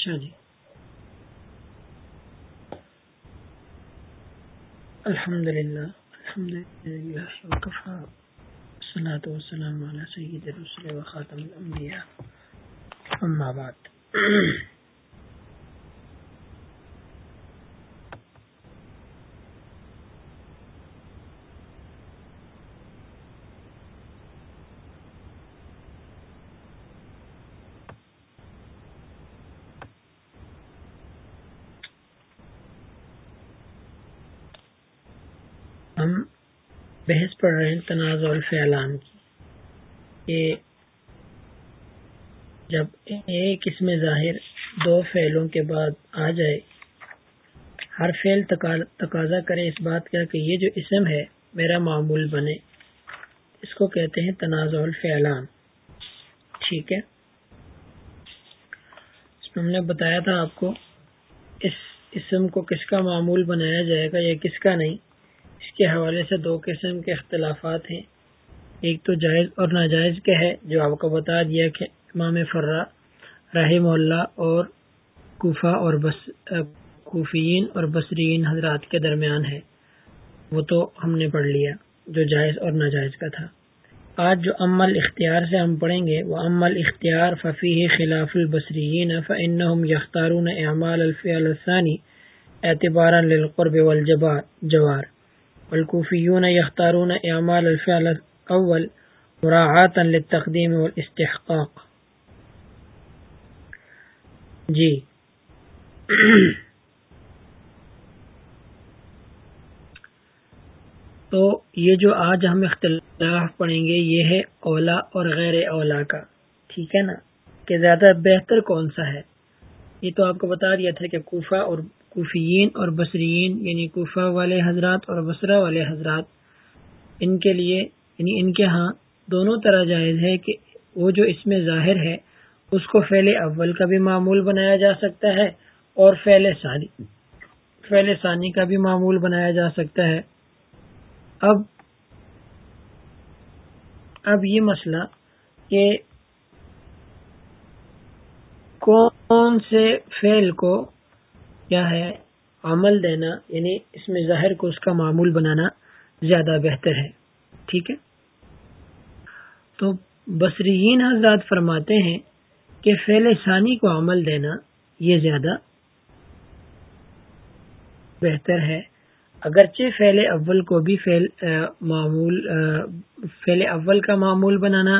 اچھا جی۔ الحمد للہ الحمد للہ صلاۃ وسلم علیہ سید رسول و خاتم الانبیاء، اما بعد ہم بحث پڑھ رہے ہیں تنازع الفعلان کی۔ کہ جب ایک اس میں ظاہر دو فعلوں کے بعد آ جائے، ہر فعل تقاضا کرے اس بات کا کہ یہ جو اسم ہے، میرا معمول بنے۔ اس کو کہتے ہیں تنازع الفعلان۔ ٹھیک ہے؟ اس میں ہم نے بتایا تھا آپ کو، اس اسم کو کس کا معمول بنایا جائے گا یا کس کا نہیں۔ اس کے حوالے سے دو قسم کے اختلافات ہیں۔ ایک تو جائز اور ناجائز کے ہے، جو آپ کو بتا دیا کہ امام فرا رحم اللہ اور کوفہ اور بس کوفین اور بصرین حضرات کے درمیان ہے۔ وہ تو ہم نے پڑھ لیا، جو جائز اور ناجائز کا تھا۔ آج جو عمل اختیار سے ہم پڑھیں گے، وہ عمل اختیار ففی خلاف البصرین فن یختارون اعمال الفعل الثانی اعتبارا للقرب والجوار والكوفيون يختارون اعمال الفعل الاول مراعاة للتقديم والاستحقاق. جی. تو یہ جو آج ہم اختلاف پڑھیں گے، یہ ہے اولا اور غیر اولا کا. ٹھیک ہے نا؟ کہ زیادہ بہتر کون سا ہے؟ یہ تو آپ کو بتا دیا تھا کہ کوفہ اور کوفیین اور بصرین یعنی کوفہ والے حضرات اور بصرہ والے حضرات۔ ان کے لیے یعنی ان کے ہاں دونوں طرح جائز ہے کہ وہ جو اس میں ظاہر ہے، اس کو فعل اول کا بھی معمول بنایا جا سکتا ہے اور فعل ثانی فعل ثانی کا بھی معمول بنایا جا سکتا ہے۔ اب اب یہ مسئلہ کہ کون سے فعل کو کیا ہے عمل دینا یعنی اس میں ظاہر کو اس کا معمول بنانا زیادہ بہتر ہے۔ ٹھیک ہے؟ تو بصرین حضرات فرماتے ہیں کہ فعل ثانی کو عمل دینا یہ زیادہ بہتر ہے۔ اگرچہ فعل اول کو بھی فعل معمول فعل اول کا معمول بنانا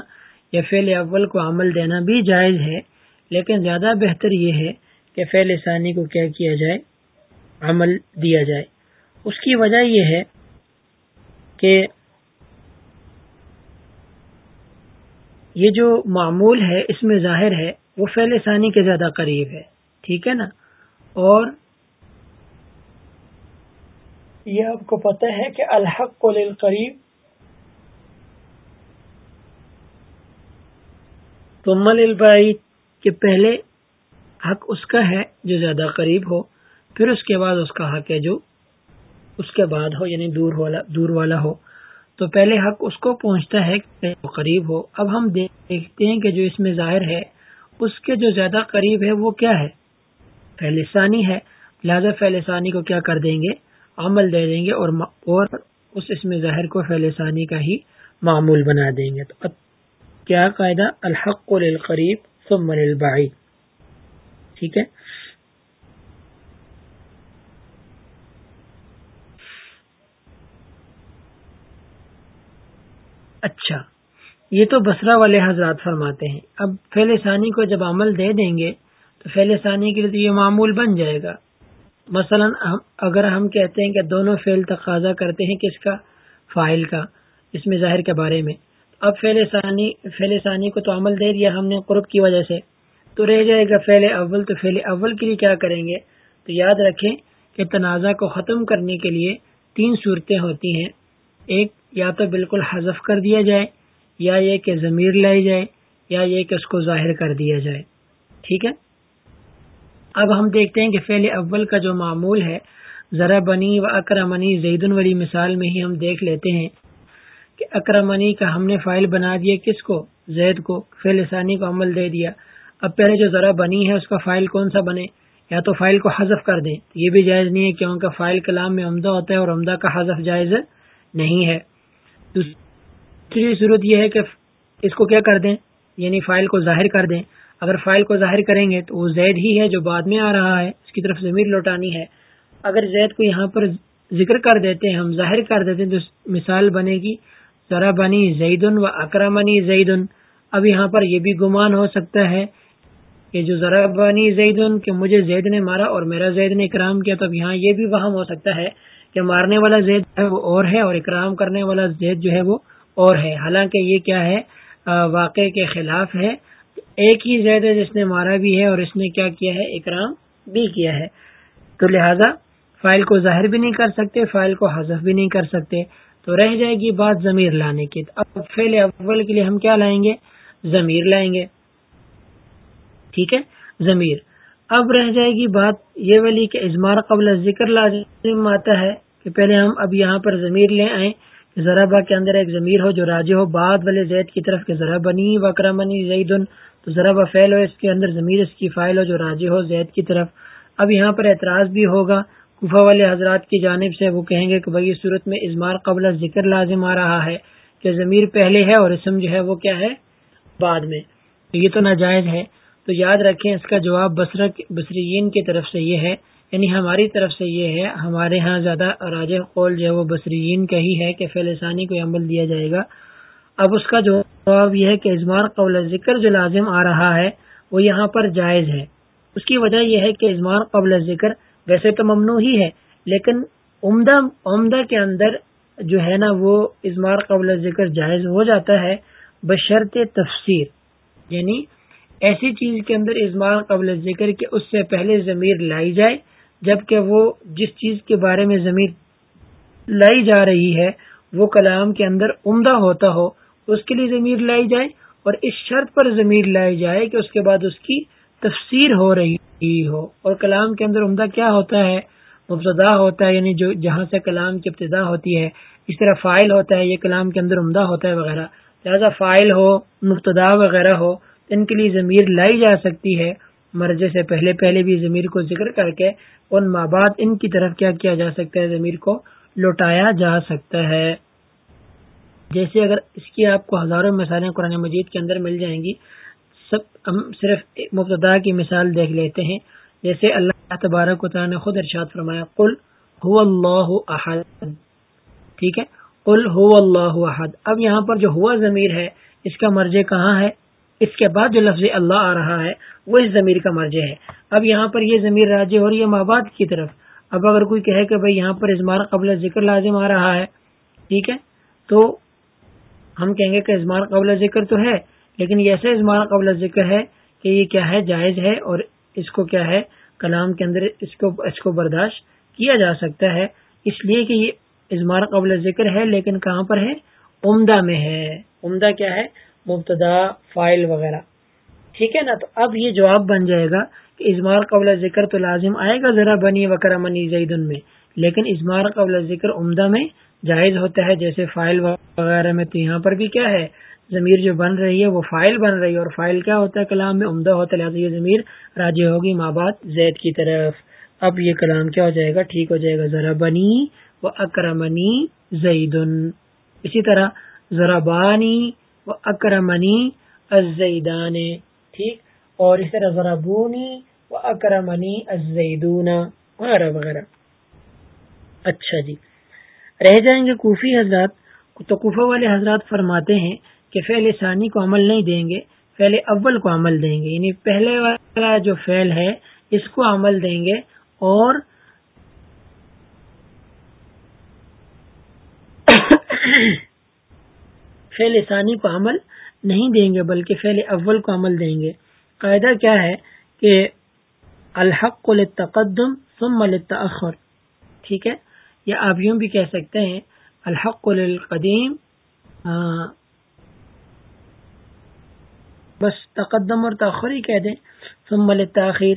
یا فعل اول کو عمل دینا بھی جائز ہے، لیکن زیادہ بہتر یہ ہے کہ فعل ثانی کو کیا کیا جائے، عمل دیا جائے۔ اس کی وجہ یہ ہے کہ یہ جو معمول ہے، اس میں ظاہر ہے، وہ فعل ثانی کے زیادہ قریب ہے۔ ٹھیک ہے نا؟ اور یہ آپ کو پتہ ہے کہ الحق کو قریب تو مل البعید کہ پہلے حق اس کا ہے جو زیادہ قریب ہو، پھر اس کے بعد اس کا حق ہے جو اس کے بعد ہو یعنی دور والا دور والا ہو۔ تو پہلے حق اس کو پہنچتا ہے کہ قریب ہو۔ اب ہم دیکھتے ہیں کہ جو اس میں ظاہر ہے، اس کے جو زیادہ قریب ہے، وہ کیا ہے؟ پہلے ثانی ہے۔ لہذا پہلے ثانی کو کیا کر دیں گے؟ عمل دے دیں گے اور اور اس اس میں ظاہر کو پہلے ثانی کا ہی معمول بنا دیں گے۔ تو کیا قاعدہ؟ الحق للقریب ثم للبعید۔ ٹھیک ہے؟ اچھا یہ تو بسرا والے حضرات فرماتے ہیں۔ اب فیل ثانی کو جب عمل دے دیں گے، تو فیل ثانی کے لیے یہ معمول بن جائے گا۔ مثلا اگر ہم کہتے ہیں کہ دونوں فیل تقاضا کرتے ہیں کس کا؟ فائل کا، اس میں ظاہر کے بارے میں۔ اب فیل ثانی فیل ثانی کو تو عمل دے دیا ہم نے قرب کی وجہ سے۔ تو رہ جائے گا فیل اول، تو فیل اول کے لیے کیا کریں گے؟ تو یاد رکھیں کہ تنازع کو ختم کرنے کے لیے تین صورتیں ہوتی ہیں۔ ایک، یا تو بالکل حذف کر دیا جائے، یا یہ کہ ضمیر لائی جائے، یا یہ کہ اس کو ظاہر کر دیا جائے۔ ٹھیک ہے؟ اب ہم دیکھتے ہیں کہ فیل اول کا جو معمول ہے، ذرا بنی و اکرمنی، زیدن والی مثال میں ہی ہم دیکھ لیتے ہیں کہ اکرمنی کا ہم نے فائل بنا دیا کس کو؟ زید کو۔ فیل ثانی کو عمل دے دیا۔ اب پہلے جو ذرا بنی ہے، اس کا فائل کون سا بنے؟ یا تو فائل کو حذف کر دیں۔ یہ بھی جائز نہیں ہے کیونکہ فائل کلام میں عمدہ ہوتا ہے اور عمدہ کا حذف جائز نہیں ہے۔ دوسری صورت یہ ہے کہ اس کو کیا کر دیں؟ یعنی فائل کو ظاہر کر دیں۔ اگر فائل کو ظاہر کریں گے تو وہ زید ہی ہے جو بعد میں آ رہا ہے۔ اس کی طرف ضمیر لوٹانی ہے۔ اگر زید کو یہاں پر ذکر کر دیتے ہیں ہم ظاہر کر دیتے ہیں تو مثال بنے گی، ذرا بنی زید و اکرمنی زید اب یہاں پر یہ بھی گمان ہو سکتا ہے کہ جو ذرا بنی زید کہ مجھے زید نے مارا اور میرا زید نے اکرام کیا تو یہاں یہ بھی وہم ہو سکتا ہے کہ مارنے والا زید ہے وہ اور ہے اور اکرام کرنے والا زید جو ہے وہ اور ہے۔ حالانکہ یہ کیا ہے؟ واقع کے خلاف ہے۔ ایک ہی زید ہے جس نے مارا بھی ہے اور اس نے کیا کیا ہے؟ اکرام بھی کیا ہے۔ تو لہذا فائل کو ظاہر بھی نہیں کر سکتے، فائل کو حذف بھی نہیں کر سکتے۔ تو رہ جائے گی بات ضمیر لانے کی۔ اب فیل اول کے لیے ہم کیا لائیں گے؟ ضمیر لائیں گے۔ ٹھیک ہے؟ ضمیر۔ اب رہ جائے گی بات یہ والی کہ ازمار قبل ذکر لازم آتا ہے کہ پہلے ہم اب یہاں پر ضمیر لے آئیں کہ ذرابا کے اندر ایک ضمیر ہو جو راجے ہو، بعد والے زید کی طرف کہ ذرا بنی وکرا زید تو ذرا با فیل ہو، اس کے اندر ضمیر اس کی فائل ہو جو راجے ہو زید کی طرف۔ اب یہاں پر اعتراض بھی ہوگا۔ کوفہ والے حضرات کی جانب سے وہ کہیں گے کہ بھائی اس صورت میں ازمار قبل ذکر لازم آ رہا ہے کہ ضمیر پہلے ہے اور اسم جو ہے وہ کیا ہے؟ بعد میں۔ یہ تو ناجائز ہے۔ تو یاد رکھیں، اس کا جواب بسر بصرین کی طرف سے یہ ہے یعنی ہماری طرف سے یہ ہے، ہمارے ہاں زیادہ راج قول جو ہے وہ بصرین کا ہی ہے کہ فیلسانی کو عمل دیا جائے گا۔ اب اس کا جواب یہ ہے کہ ازمار قبل ذکر جو لازم آ رہا ہے، وہ یہاں پر جائز ہے۔ اس کی وجہ یہ ہے کہ ازمار قبل ذکر ویسے تو ممنوع ہی ہے، لیکن عمدہ عمدہ کے اندر جو ہے نا وہ ازمار قبل ذکر جائز ہو جاتا ہے بشرط تفسیر یعنی ایسی چیز کے اندر ازمار قبل ذکر کہ اس سے پہلے ضمیر لائی جائے، جبکہ وہ جس چیز کے بارے میں ضمیر لائی جا رہی ہے، وہ کلام کے اندر عمدہ ہوتا ہو، اس کے لیے ضمیر لائی جائے اور اس شرط پر ضمیر لائی جائے کہ اس کے بعد اس کی تفسیر ہو رہی ہو۔ اور کلام کے اندر عمدہ کیا ہوتا ہے؟ مبتدا ہوتا ہے یعنی جو جہاں سے کلام کی ابتدا ہوتی ہے، اس طرح فائل ہوتا ہے، یہ کلام کے اندر عمدہ ہوتا ہے وغیرہ۔ لہٰذا فائل ہو، مبتدا وغیرہ ہو ان کے لیے ضمیر لائی جا سکتی ہے۔ مرضے سے پہلے پہلے بھی ضمیر کو ذکر کر کے ان ماں بعد ان کی طرف کیا کیا جا سکتا ہے، ضمیر کو لوٹایا جا سکتا ہے۔ جیسے اگر اس کی آپ کو ہزاروں مثالیں قرآن مجید کے اندر مل جائیں گی، سب ہم صرف مبتدا کی مثال دیکھ لیتے ہیں۔ جیسے اللہ تبارک و تعالیٰ نے خود ارشاد فرمایا، قل هو اللہ احد۔ ٹھیک ہے؟ قل هو اللہ احد۔ اب یہاں پر جو ہوا ضمیر ہے، اس کا مرجع کہاں ہے؟ اس کے بعد جو لفظ اللہ آ رہا ہے، وہ اس ضمیر کا مرجع ہے۔ اب یہاں پر یہ ضمیر راجع ہو رہی ہے ماباد کی طرف۔ اب اگر کوئی کہے کہ بھائی یہاں پر ازمار قبل ذکر لازم آ رہا ہے، ٹھیک ہے؟ تو ہم کہیں گے کہ ازمار قبل ذکر تو ہے، لیکن یہ ایسا ازمار قبل ذکر ہے کہ یہ کیا ہے، جائز ہے اور اس کو کیا ہے، کلام کے اندر اس کو اس کو برداشت کیا جا سکتا ہے۔ اس لیے کہ یہ ازمار قبل ذکر ہے، لیکن کہاں پر ہے؟ عمدہ میں ہے۔ عمدہ کیا ہے؟ مبتدا فائل وغیرہ۔ ٹھیک ہے نا؟ تو اب یہ جواب بن جائے گا کہ ازمار قبل ذکر تو لازم آئے گا ذرا بنی وکرا منی زیدن میں، لیکن ازمار قبل ذکر عمدہ میں جائز ہوتا ہے، جیسے فائل وغیرہ میں تو یہاں پر بھی کیا ہے، ضمیر جو بن رہی ہے وہ فائل بن رہی ہے، اور فائل کیا ہوتا ہے؟ کلام میں عمدہ ہوتا ہے، لہٰذا یہ ضمیر راجی ہوگی ماں باپ زید کی طرف۔ اب یہ کلام کیا ہو جائے گا؟ ٹھیک ہو جائے گا، ذرا بنی و اکرمنی زید اسی طرح ذرا بانی و اکرمنی ازیدان ٹھیک؟ اور اس طرح ذرا بونی و اکرمنی ازیدون وغیرہ وغیرہ۔ اچھا جی۔ رہ جائیں گے کوفی حضرات۔ تو کوفہ والے حضرات فرماتے ہیں کہ فعل ثانی کو عمل نہیں دیں گے، فعل اول کو عمل دیں گے۔ یعنی پہلے والا جو فعل ہے، اس کو عمل دیں گے اور فعل ثانی کو عمل نہیں دیں گے، بلکہ فعل اول کو عمل دیں گے۔ قاعدہ کیا ہے کہ الحق کو لتقدم ثم للتاخر ٹھیک ہے؟ یا آپ یوں بھی کہہ سکتے ہیں، الحق للقدیم بس تقدم اور تاخیر ہی کہہ دیں۔ ثم للتاخیر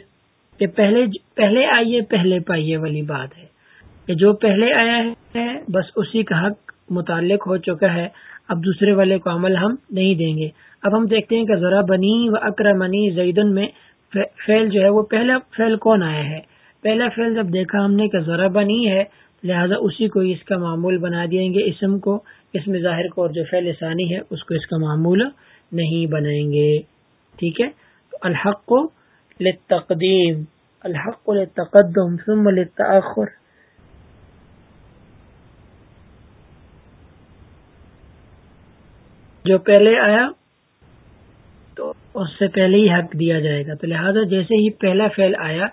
کہ پہلے پہلے آئیے، پہلے پائیے والی بات ہے۔ کہ جو پہلے آیا ہے، بس اسی کا حق متعلق ہو چکا ہے۔ اب دوسرے والے کو عمل ہم نہیں دیں گے۔ اب ہم دیکھتے ہیں کہ ذرا بنی و اکرمنی زیدن میں فیل جو ہے وہ پہلا فیل کون آیا ہے؟ پہلا فیل جب دیکھا ہم نے کہ ذرا بنی ہے، لہذا اسی کو اس کا معمول بنا دیں گے اسم کو۔ اس میں ظاہر کو اور جو فیل ثانی ہے، اس کو اس کا معمول نہیں بنائیں گے۔ ٹھیک ہے؟ الحق کو لتقدیم الحق لتقدم ثم لتاخر جو پہلے آیا تو اس سے پہلے ہی حق دیا جائے گا۔ تو لہذا جیسے ہی پہلا فیل آیا،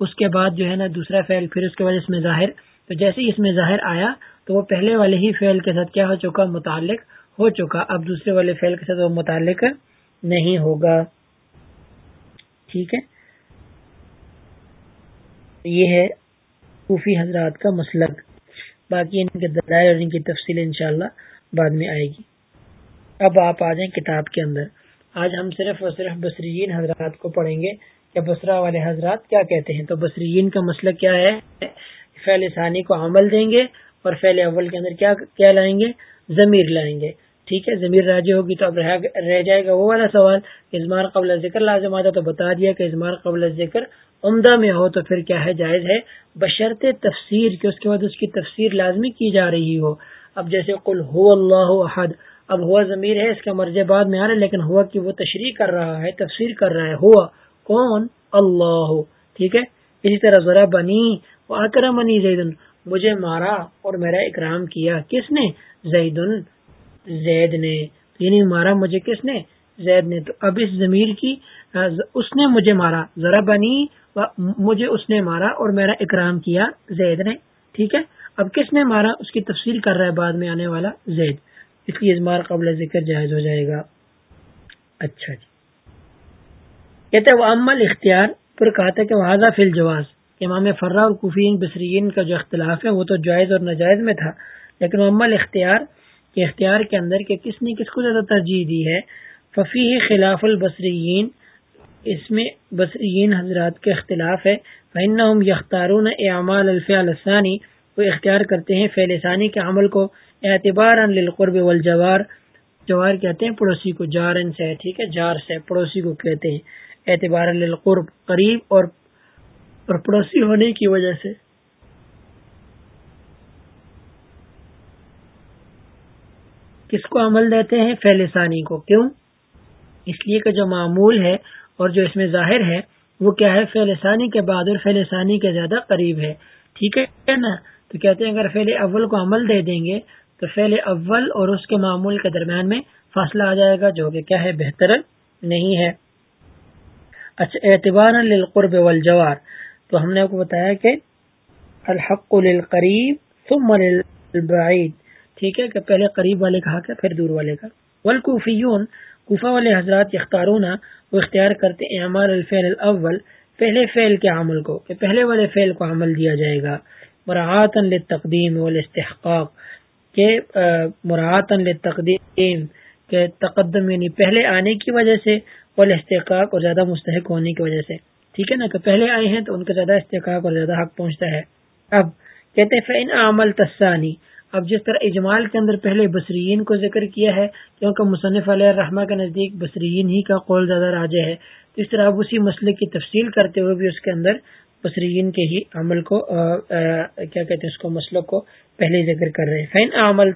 اس کے بعد جو ہے نا دوسرا فیل پھر اس کے بعد اس میں ظاہر۔ تو جیسے ہی اس میں ظاہر آیا، تو وہ پہلے والے ہی فیل کے ساتھ کیا ہو چکا؟ متعلق ہو چکا۔ اب دوسرے والے فیل کے ساتھ وہ متعلق نہیں ہوگا۔ ٹھیک ہے؟ یہ ہے صوفی حضرات کا مسلک۔ باقی ان کے دلائل اور ان کی تفصیل انشاءاللہ بعد میں آئے گی۔ اب آپ آ جائیں کتاب کے اندر۔ آج ہم صرف اور صرف بصرین حضرات کو پڑھیں گے کہ بسرا والے حضرات کیا کہتے ہیں؟ تو بصرین کا مسئلہ کیا ہے؟ فیل ثانی کو عمل دیں گے اور فیل اول کے اندر کیا کیا لائیں گے؟ ضمیر لائیں گے۔ ٹھیک ہے، ضمیر راجی ہوگی تو اب رہ جائے گا وہ والا سوال ازمار قبل ذکر لازم آتا تو بتا دیا کہ ازمار قبل ذکر عمدہ میں ہو تو پھر کیا ہے؟ جائز ہے۔ بشرط تفسیر کہ اس کے بعد اس کی تفسیر لازمی کی جا رہی ہو۔ اب جیسے قل ہو اللہ احد اب ہوا ضمیر ہے، اس کا مرض بعد میں آ رہا ہے، لیکن ہوا کہ وہ تشریح کر رہا ہے، تفسیر کر رہا ہے، ہوا کون؟ اللہ، ٹھیک ہے؟ اسی طرح ذرا بنی وہ اکرمنی زیدن، مجھے مارا اور میرا اکرام کیا۔ کس نے؟ زیدن، زید نے۔ یعنی مارا مجھے کس نے؟ زید نے۔ تو اب اس ضمیر کی اس نے مجھے مارا۔ ذرا بنی مجھے اس نے مارا اور میرا اکرام کیا زید نے۔ ٹھیک ہے؟ اب کس نے مارا؟ اس کی تفصیل کر رہا ہے بعد میں آنے والا زید۔ اس کی ازمار قبل ذکر جائز ہو جائے گا۔ اچھا جی۔ کہتے وہ عمل اختیار پھر کہا تھا کہ وہ فل جواز امام فرا اور کفین بصرین کا جو اختلاف ہے وہ تو جائز اور ناجائز میں تھا، لیکن عمل اختیار کے اختیار کے اندر کہ کس نے کس کو زیادہ ترجیح دی ہے۔ ففی خلاف البصرین اس میں بصرین حضرات کے اختلاف ہے۔ فن یختارون اعمال الفیال الثانی وہ اختیار کرتے ہیں فیلسانی کے عمل کو۔ اعتبار للقرب والجوار، جوار کہتے ہیں، پڑوسی کو جارن سے، ٹھیک ہے، جار سے، پڑوسی کو کہتے ہیں۔ اعتبار للقرب، قریب اور پڑوسی ہونے کی وجہ سے۔ کس کو عمل دیتے ہیں؟ فیلسانی کو۔ کیوں؟ اس لیے کہ جو معمول ہے اور جو اس میں ظاہر ہے، وہ کیا ہے؟ فیلسانی کے بعد، اور فیلسانی کے زیادہ قریب ہے۔ ٹھیک ہے نا؟ تو کہتے ہیں، اگر فیل اول کو عمل دے دیں گے تو فعل اول اور اس کے معمول کے درمیان میں فاصلہ آ جائے گا جو کہ کیا ہے؟ بہتر نہیں ہے۔ اچھا اعتبار للقرب والجوار۔ تو ہم نے آپ کو بتایا کہ الحق للقریب ثم للبعید۔ ٹھیک ہے کہ پہلے قریب والے کہا کہ پھر دور والے کا۔ والکوفیون، کوفہ والے حضرات اختارون، وہ اختیار کرتے اعمال الفعل الاول، پہلے فعل کے عمل کو، کہ پہلے والے فعل کو عمل دیا جائے گا۔ مراعاتن للتقدیم والاستحقاق۔ کہ مراعتن تقدیم کے تقدم یعنی پہلے آنے کی وجہ سے اور استحقاق اور زیادہ مستحق ہونے کی وجہ سے۔ ٹھیک ہے نا؟ کہ پہلے آئے ہیں تو ان کا زیادہ استحقاق اور زیادہ حق پہنچتا ہے۔ اب کہتے فین عمل تسانی اب جس طرح اجمال کے اندر پہلے بصرین کو ذکر کیا ہے، کیونکہ مصنف علیہ الرحمہ کے نزدیک بصرین ہی کا قول زیادہ راجہ ہے۔ تو اس طرح اب اسی مسئلے کی تفصیل کرتے ہوئے بھی اس کے اندر بصرین کے ہی عمل کو کیا کہتے ہیں اس کو، مسلک کو پہلے ذکر کر رہے ہیں۔ فین عمل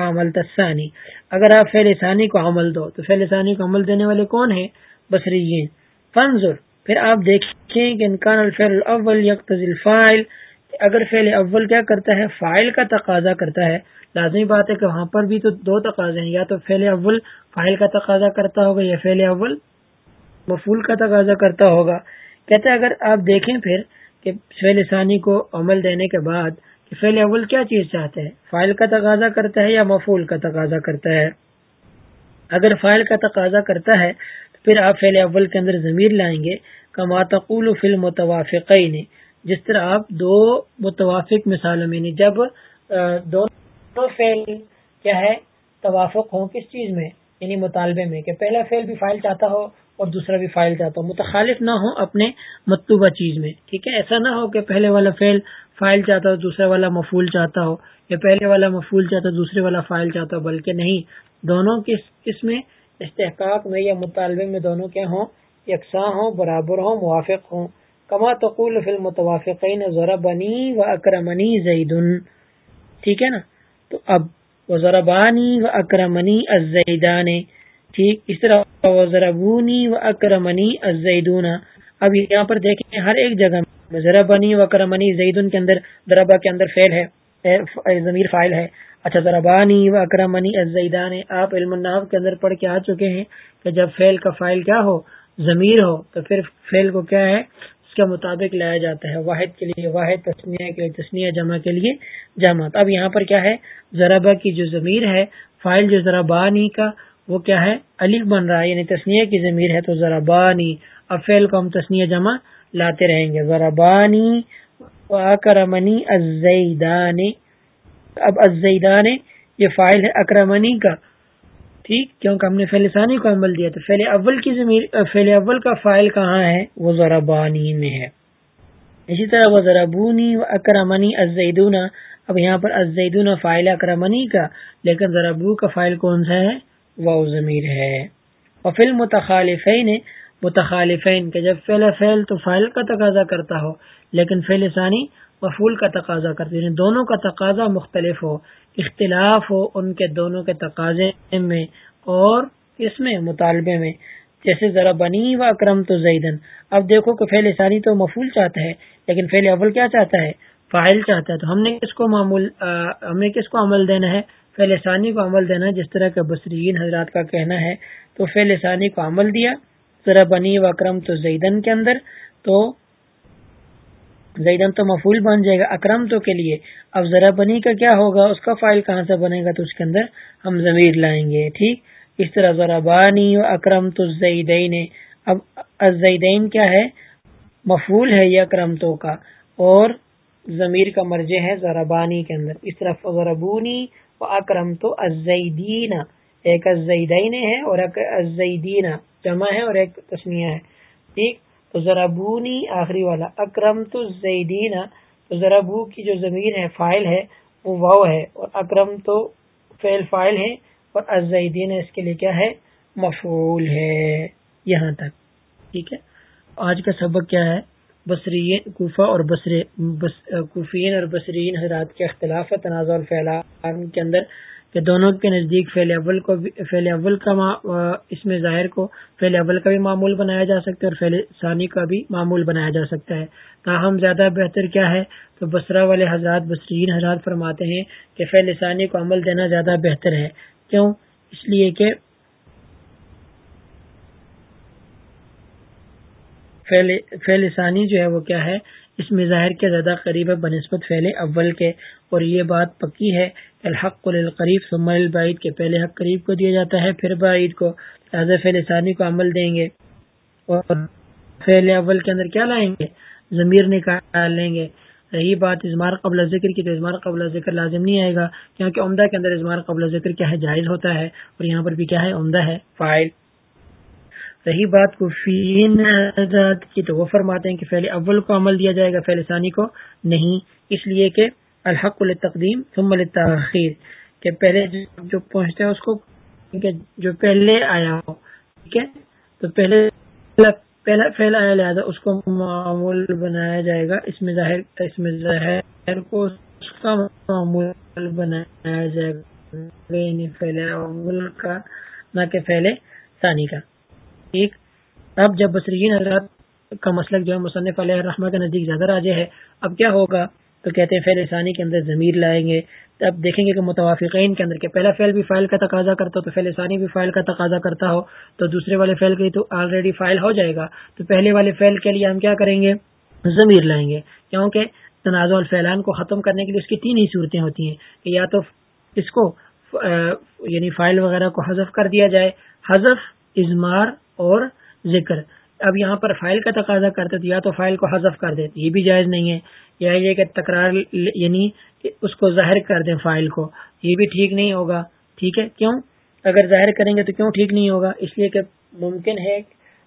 عمل تسانی اگر آپ فیل ثانی کو عمل دو، تو فیل ثانی کو عمل دینے والے کون ہیں؟ بصریین۔ فنظر پھر آپ دیکھیں کہ انکان الفیل الاول یقتضی الفائل اگر فعل اول کیا کرتا ہے؟ فائل کا تقاضا کرتا ہے۔ لازمی بات ہے کہ وہاں پر بھی تو دو تقاضے ہیں، یا تو فعل اول فائل کا تقاضا کرتا ہوگا، یا فعل اول مفول کا تقاضا کرتا ہوگا۔ کہتے ہیں اگر آپ دیکھیں پھر کہ فعل ثانی کو عمل دینے کے بعد کہ فعل اول کیا چیز چاہتے ہیں؟ فائل کا تقاضا کرتا ہے یا مفول کا تقاضا کرتا ہے؟ اگر فائل کا تقاضا کرتا ہے تو پھر آپ فعل اول کے اندر ضمیر لائیں گے، کما تقول فلم متوافق جس طرح آپ دو متوافق مثالوں میں یعنی جب دونوں فعل کیا ہے، توافق ہوں کس چیز میں؟ یعنی مطالبے میں، کہ پہلا فعل بھی فائل چاہتا ہو اور دوسرا بھی فائل چاہتا ہو متخالف نہ ہو اپنے مطلوبہ چیز میں، ٹھیک ہے؟ ایسا نہ ہو کہ پہلے والا فیل فائل چاہتا ہو، دوسرا والا مفول چاہتا ہو، یا پہلے والا مفول چاہتا ہو، دوسرے والا فائل چاہتا ہو، بلکہ نہیں۔ دونوں کس میں استحقاق میں یا مطالبے میں دونوں کے ہوں؟ یکساں ہوں، برابر ہوں، موافق ہوں۔ کما تقول فی المتوافقین، ضربنی و اکرمنی زیدن۔ ٹھیک ہے نا؟ تو اب وہ ضربانی و اکرمنی الزیدان۔ ٹھیک اس طرح ضربونی و اکرمنی الزیدون۔ اب یہاں پر دیکھیں ہر ایک جگہ ضربنی و اکرمنی زیدن کے اندر، ضربہ کے اندر فیل ہے ضمیر فائل ہے۔ اچھا ذربانی و اکرمنی الزیدان۔ آپ علم الناف کے اندر پڑھ کے آ چکے ہیں کہ جب فیل کا فائل کیا ہو، ضمیر ہو، تو پھر فیل کو کیا ہے؟ اس کے مطابق لایا جاتا ہے۔ واحد کے لیے واحد تسمیہ کے لیے تسمیہ جمع کے لیے جمع۔ اب یہاں پر کیا ہے؟ ذرابا کی جو ضمیر ہے فائل جو ذرابانی کا وہ کیا ہے؟ الف بن رہا ہے یعنی تسنیہ کی ضمیر ہے تو ذرابانی اب فیل کو ہم تسنیہ جمع لاتے رہیں گے۔ ذرابانی اکرمنی الزیدانی اب ازیدان یہ فائل ہے اکرمنی کا۔ ٹھیک؟ کیونکہ ہم نے فیل ثانی کو عمل دیا، تو فیل اول کی زمین فیل اول کا فائل کہاں ہے؟ وہ ذرا بانی میں ہے۔ اسی طرح وہ ذرا بونی و اکرمنی ازیدون اب یہاں پر ازیدون فائل اکرمنی کا، لیکن ذرا بو کا فائل کون سا ہے؟ وہ ضمیر ہے۔ اور فل متخالفین متخالفین کہ جب فیل فیل تو فائل کا تقاضا کرتا ہو، لیکن فیل ثانی مفول کا تقاضا کرتے یعنی دونوں کا تقاضا مختلف ہو، اختلاف ہو ان کے دونوں کے تقاضے میں اور اس میں مطالبے میں۔ جیسے ذرا بنی و اکرم تو زیدن۔ اب دیکھو کہ فیل ثانی تو مفول چاہتا ہے، لیکن فیل اول کیا چاہتا ہے؟ فائل چاہتا ہے۔ تو ہم نے کس کو معمول ہم نے کس کو عمل دینا ہے؟ فیل ثانی کو عمل دینا، جس طرح کے بصرین حضرات کا کہنا ہے، تو فیل ثانی کو عمل دیا، ذرا بنی و اکرم تو زیدن کے اندر، تو زیدن تو مفول بن جائے گا، اکرم تو کے لیے۔ اب ذرا بنی کا کیا ہوگا؟ اس کا فائل کہاں سے بنے گا؟ تو اس کے اندر ہم ضمیر لائیں گے، ٹھیک؟ اس طرح ذرا بانی و اکرم تو زیدین۔ اب زیدین کیا ہے؟ مفول ہے یہ اکرم تو کا، اور ضمیر کا مرجع ہے ذرا بانی کے اندر۔ اس طرح ذرا اکرم تو ازیدین ایک ازیدین ہے اور ایک ازیدین جمع ہے اور ایک تسمیہ ہے. ٹھیک؟ تو ذرا بونی آخری والا. اکرم تو زیدین تو ذرا بو کی جو ضمیر ہے، فائل ہے، وہ واؤ ہے. اور اکرم تو فیل فائل ہے اور ازیدین اس کے لیے کیا ہے؟ مفعول ہے. یہاں تک. ٹھیک ہے؟ آج کا سبق کیا ہے؟ بصرین کوفہ اور بصری بس کوفین اور بصرین حضرات کے اختلاف تنازع الفیلان کے اندر کہ دونوں کے نزدیک فیل اول کو فیل اول کا اس میں ظاہر کو فیل اول کا بھی معمول بنایا جا سکتا ہے اور فیل ثانی کا بھی معمول بنایا جا سکتا ہے۔ تاہم، زیادہ بہتر کیا ہے تو بسرا والے حضرات بسرین حضرات فرماتے ہیں کہ فیل ثانی کو عمل دینا زیادہ بہتر ہے۔ کیوں؟ اس لیے کہ فیل ثانی جو ہے وہ کیا ہے؟ اس میں ظاہر کے زیادہ قریب ہے، بنسبت فیل اول کے۔ اور یہ بات پکی ہے الحق القریب ثم البعید کے۔ پہلے حق قریب کو دیا جاتا ہے، پھر بعید کو۔ لہٰذا فعل ثانی کو عمل دیں گے۔ اور فعل اول کے اندر کیا لائیں گے؟ ضمیر نکال لیں گے۔ رہی بات اظمار قبل ذکر کی تو اظمار قبل ذکر لازم نہیں آئے گا، کیونکہ عمدہ کے اندر اظمار قبل ذکر کیا ہے، جائز ہوتا ہے۔ اور یہاں پر بھی کیا ہے، عمدہ ہے۔ فائل رہی بات کو فین کی تو وہ فرماتے ہیں کہ فعل اول کو عمل دیا جائے گا، فعل ثانی کو نہیں۔ اس لیے کہ الحق التقدیم ثم التاخیر کہ پہلے جو پہنچتا ہے اس کو جو پہلے آیا ہو، ٹھیک ہے؟ تو پہلے پہلا فیل آیا لہٰذا اس کو معمول بنایا جائے گا۔ اس میں ظاہر اس میں ظاہر کو اس کا معمول بنایا جائے گا۔ یعنی اول کا، نہ کہ پہلے ثانی کا۔ ٹھیک۔ اب جب بصرین حضرات کا مسلک جو ہے مصنف علیہ الرحمہ کے نزدیک زیادہ راجے ہے، اب کیا ہوگا؟ تو کہتے ہیں فیل ثانی کے اندر ضمیر لائیں گے۔ اب دیکھیں گے کہ متوافقین کے اندر کہ پہلا فیل بھی فائل کا تقاضا کرتا ہو، تو فیل ثانی بھی فائل کا تقاضا کرتا ہو، تو دوسرے والے فیل کے تو آلریڈی فائل ہو جائے گا۔ تو پہلے والے فیل کے لیے ہم کیا کریں گے؟ ضمیر لائیں گے۔ کیونکہ تنازع الفیلان کو ختم کرنے کے لیے اس کی تین ہی صورتیں ہوتی ہیں کہ یا تو اس کو یعنی فائل وغیرہ کو حذف کر دیا جائے۔ حذف ازمار اور ذکر۔ اب یہاں پر فائل کا تقاضا کرتے تو یا تو فائل کو حذف کر دیتے یہ بھی جائز نہیں ہے۔ یا یہ کہ تکرار یعنی اس کو ظاہر کر دیں فائل کو، یہ بھی ٹھیک نہیں ہوگا۔ ٹھیک ہے؟ کیوں؟ اگر ظاہر کریں گے تو کیوں ٹھیک نہیں ہوگا؟ اس لیے کہ ممکن ہے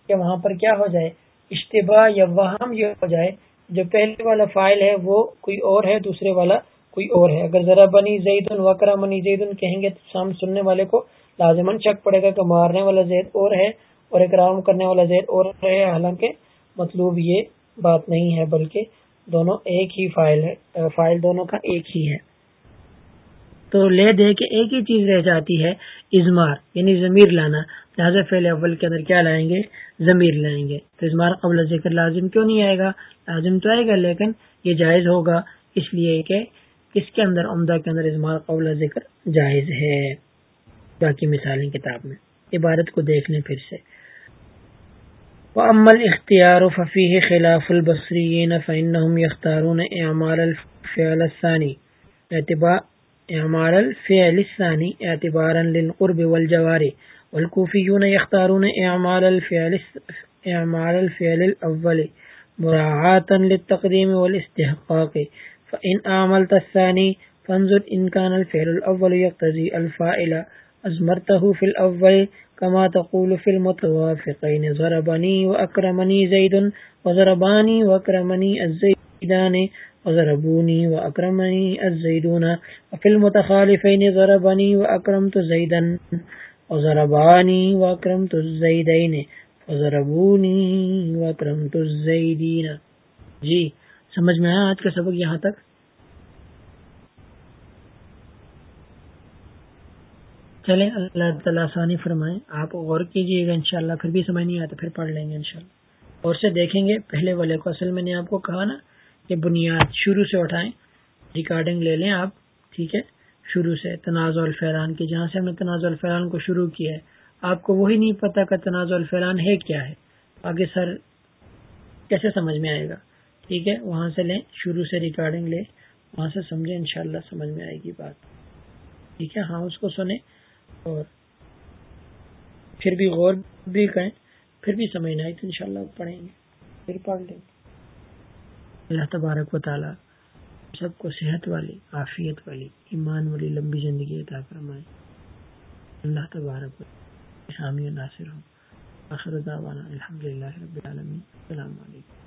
کہ وہاں پر کیا ہو جائے، اشتباہ یا وہم یہ ہو جائے، جو پہلے والا فائل ہے وہ کوئی اور ہے، دوسرے والا کوئی اور ہے۔ اگر ذرا بنی زید وکرا منی زید کہیں گے تو سام سننے والے کو لازمن شک پڑے گا کہ مارنے والا زید اور ہے۔ اور اکرام کرنے والا زید اور ہے حالانکہ مطلوب یہ بات نہیں ہے، بلکہ دونوں ایک ہی فائل ہے، فائل دونوں کا ایک ہی ہے۔ تو لے دے کے ایک ہی چیز رہ جاتی ہے ازمار یعنی ضمیر لانا۔ لہٰذا فیل اول کے اندر کیا لائیں گے؟ ضمیر لائیں گے۔ تو ازمار قبل ذکر لازم کیوں نہیں آئے گا؟ لازم تو آئے گا، لیکن یہ جائز ہوگا۔ اس لیے کہ اس کے اندر عمدہ کے اندر ازمار قبل ذکر جائز ہے۔ باقی مثالیں کتاب میں۔ عبارت کو دیکھ لیں پھر سے۔ وأما الاختيار ففيه خلاف البصريين فإنهم يختارون إعمال الفعل الثاني. اعتبار إعمال الفعل الثاني اعتبارا للقرب والجواري والكوفيون يختارون إعمال الفعل إعمال الفعل الأول مراعاة للتقديم والاستحقاق. فإن أعملت الثاني فانظر إن كان الفعل الأول يقتضي الفائل أزمرته في الأول كما تقول في المتوافقين، ضربني وأكرمني زيد، وضرباني وأكرمني الزيدان، وضربوني وأكرمني الزيدون، وفي المتخالفين ضربني وأكرمت زيدا، وضرباني وأكرمت الزيدين، وضربوني وأكرمت الزيدين. جی سمجھ میں آیا آج کا سبق یہاں تک؟ چلیں، اللہ تعالیٰ آسانی فرمائیں آپ غور کیجیے گا، انشاءاللہ پھر بھی سمجھ نہیں آتا، پھر پڑھ لیں گے انشاءاللہ۔ اور سے دیکھیں گے، پہلے والے کو اصل میں نے آپ کو کہا نا کہ بنیاد شروع سے اٹھائیں، ریکارڈنگ لے لیں آپ، ٹھیک ہے؟ شروع سے، تنازع الفیران کی، جہاں سے ہم نے تنازع الفیران کو شروع کیا ہے۔ آپ کو وہی نہیں پتا کہ تنازع الفیران ہے کیا ہے۔ آگے سر کیسے سمجھ میں آئے گا؟ ٹھیک ہے؟ وہاں سے لیں، شروع سے ریکارڈنگ لیں۔ وہاں سے سمجھیں، انشاءاللہ سمجھ میں آئے گی بات۔ ٹھیک ہے؟ ہاں اس کو سنیں۔ اور پھر بھی غور بھی کریں پھر بھی سمجھنا ہے تو انشاءاللہ پڑھیں گے۔ پھر پڑھ لیں گے اللہ تبارک و تعالی سب کو صحت والی عافیت والی ایمان والی لمبی زندگی عطا فرمائے۔ اللہ تبارک و شامی ناصر ہوں۔ آخر دعوانا الحمدللہ رب العالمین۔ السلام علیکم۔